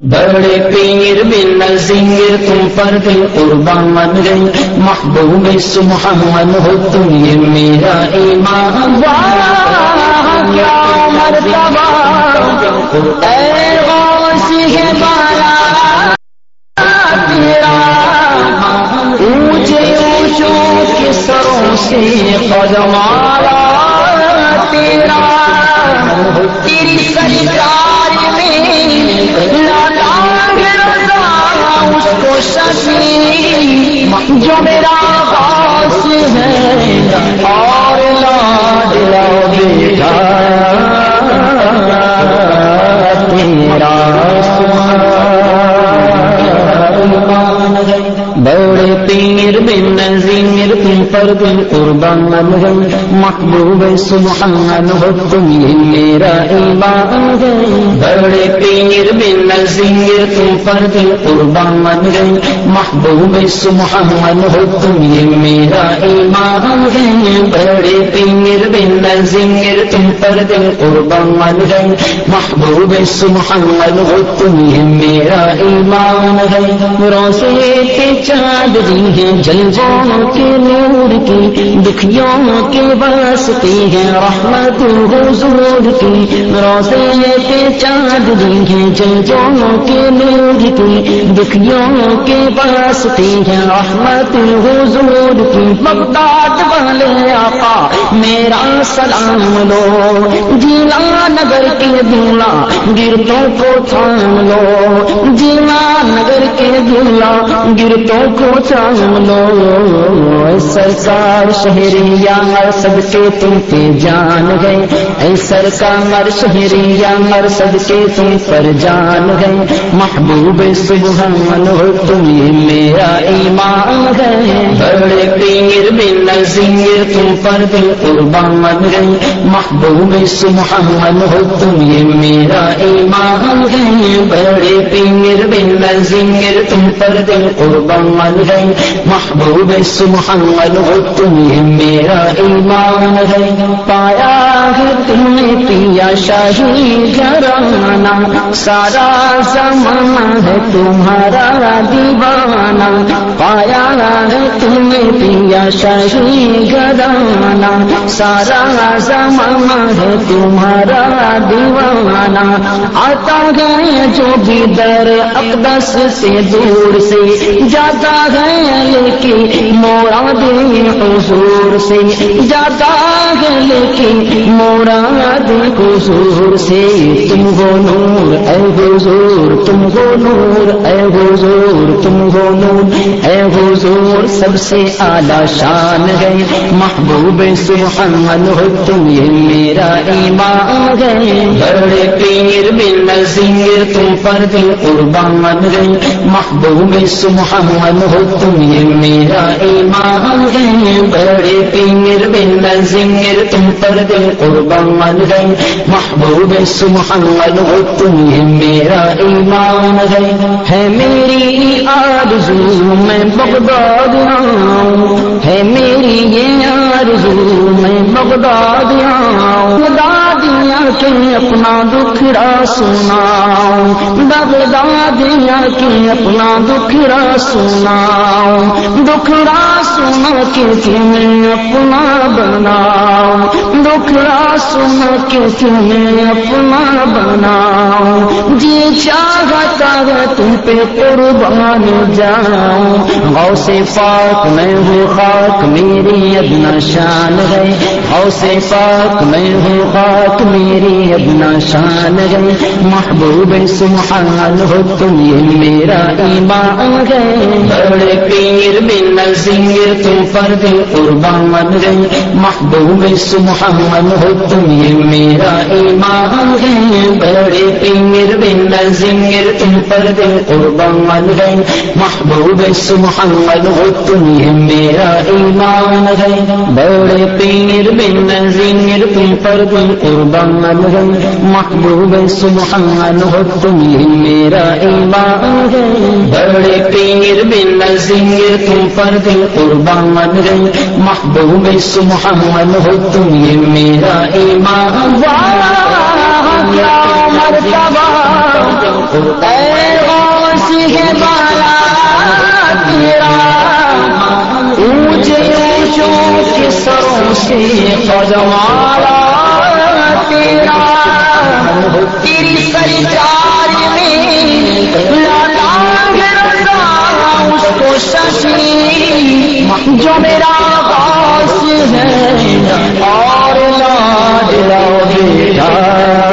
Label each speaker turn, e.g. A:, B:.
A: بڑے پیر بن نظیر تم پر دل قربان من گئی۔ محبوب محمد ہو تم، یہ میرا ایمان۔
B: کیا مرتبہ اے غوث ہے بالا تیرا اونچے اونچوں کے سروں سے قدم آیا۔ کو جو میرا خاص ہے اور لاڈ لا بیٹا
A: قربان من محبوب سبحان ہو تم یہ میرا ایمان گئی بڑے پیر بن نظیر تم پر دل قربان من گئی محبوب سبحان ہو تم یہ میرا ایمان گئی بڑے پیر بن نظیر تم پر دل قربان من گئی محبوب سبحان ہو تم یہ میرا ایمان گئی روزے کے چاند دی ہیں جلووں کے نور کی، دکھیوں کے واسطے ہیں، رحمت حضور کی، روزے کے چاند دی ہیں کے نور کی، دکھیوں کے واسطے ہیں، رحمت حضور کی۔ بغداد والے آقا، میرا سلام لو۔ جیلا نگر کے دلہ گرتوں کو تھام لو۔ جیلا نگر کے دلہ گرتوں کو تھام لو۔ اے سرکار شہری یا سب کے تم پہ جان گئے اے سرکار شہری یا مر سب کے تم پر جان گئے محبوب سبحان ہو، تم یہ میرا ایمان گئے بڑے پیر بن نظیر تم پر دل قربان من گئی محبوب سبحان ہو، تم یہ میرا ایمان گئے بڑے پیر بن نظیر تم پر دل قربان من گئی محبوب سبحان ہو میرا ایمان ہے۔ پایا ہے تمہیں پیا شاہی گھرانا سارا زمانہ ہے تمہارا دیوانہ، پایا ہے تم نے پیا شاہی گھرانا سارا زمانہ ہے تمہارا دیوانہ۔ آتا ہے جو بھی در اقدس سے دور سے، جاتا ہے لیکن موراد حضور سے۔ جاتا ہے لیکن موراد حضور سے۔ تم ہو نور، اے حضور، تم ہو نور، اے حضور، تم ہو نور، اے حضور، سب سے اعلی شان ہے۔ محبوب سبحان ہو تم یہ میرا ایمان ہے۔ بڑے پیر بن نظیر، تم پر دل قربان من گئی محبوب سبحان ہو تم یہ میرا ایمان ہے۔ بڑے پیر بن نظیر، تم پر دل قربان من گئی محبوب سبحان ہو تم یہ میرا ایمان ہے۔ ہے میری آرزو، میں بغداد آؤں۔ ہے میری یہ آرزو، میں بغداد آؤں۔ دادیاں کے اپنا دکھڑا سناؤں؟ بغدادیاں کے اپنا دکھڑا سناؤں؟ دکھڑا سنا کے میں اپنا بناؤں۔ دکھڑا سنا کے میں اپنا بناؤں جی چاہتا ہے تم پہ قربان جاؤں غو سے پاک میں ہوں خاک، میری ادنا شان ہے۔ غو سے پاک میں ہوں خاک، میری ادنا شان ہے۔ محبوب سبحان ہو، تم یہ میرا ایمان ہے۔ بڑے پیر بن نظیر، تم پر دل قربان من گئی محبوب سبحان ہو تم یہ میرا ایمان ہے بڑے پیر بن نظیر تم پر دل قربان من گئی محبوب سبحان ہو تم یہ میرا ایمان ہے بڑے پیر بن نظیر تم پر دل قربان من گئی محبوب سبحان ہو تم یہ میرا ایمان۔ بڑے پیر بن نظیر تم پر دل قربان گئی محبوب سبحان ہو تم یہ میرا ایمان۔
B: کیا مرتبہ اے بالا تیرا۔ اونچے اونچوں کے سروں سے تیرا۔ تیری سرکار جو میرا غاز ہے اور لاڈ لو بیٹا